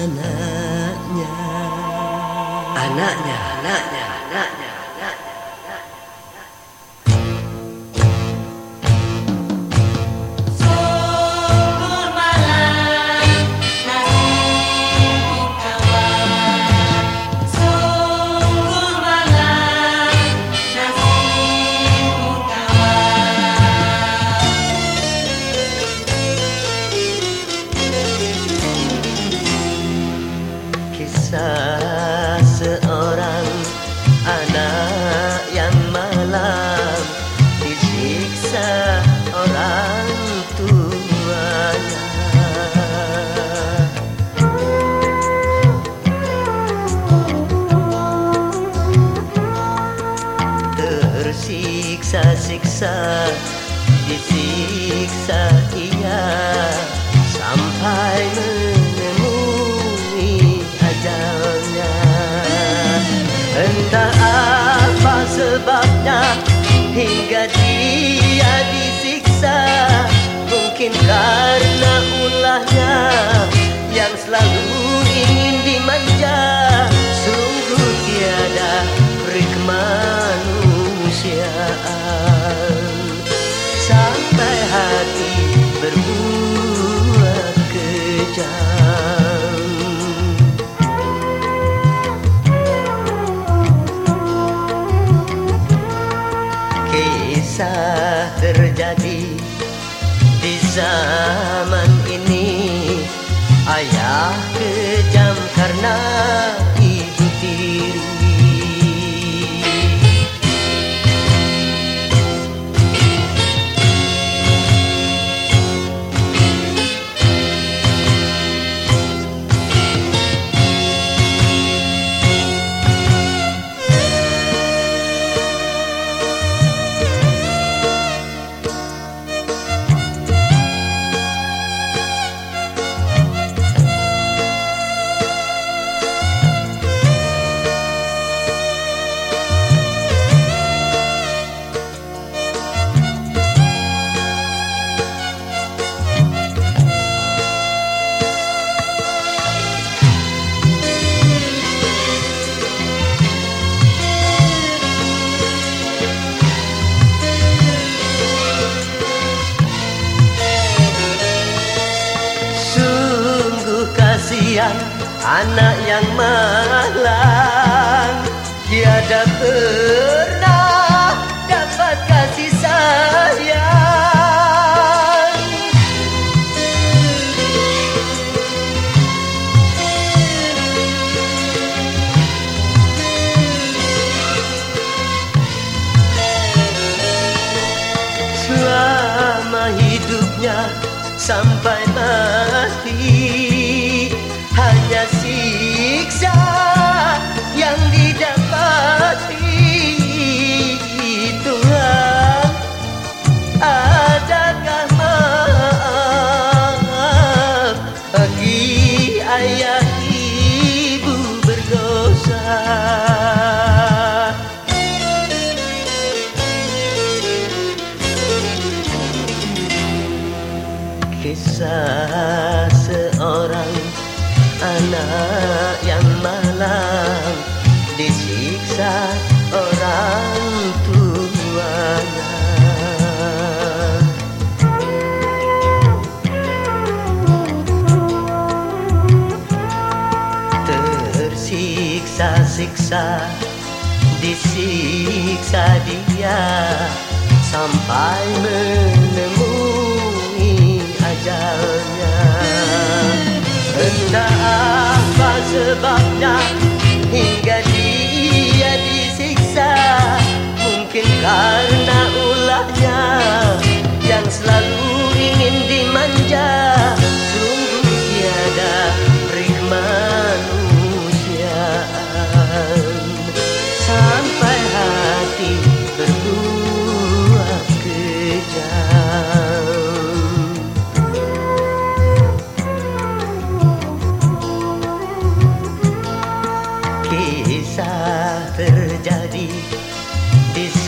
anaknya. Anaknya Tersiksa-siksa disiksa ia sampai menemui ajalnya. Entah apa sebabnya hingga dia disiksa Mungkin karena ulahnya berbuat kejam Kisah terjadi di zaman ini. Ayah kejam karena kasihan anak yang malang. Tiada pernah dapat kasih sayang. Selama hidupnya sampai mati Kisah seorang anak yang malam disiksa orang tuanya. Tersiksa-siksa disiksa dia sampai menemui ajalnya Entah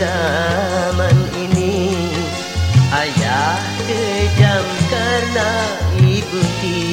zaman ini. Ayah kejam karena ibu tiada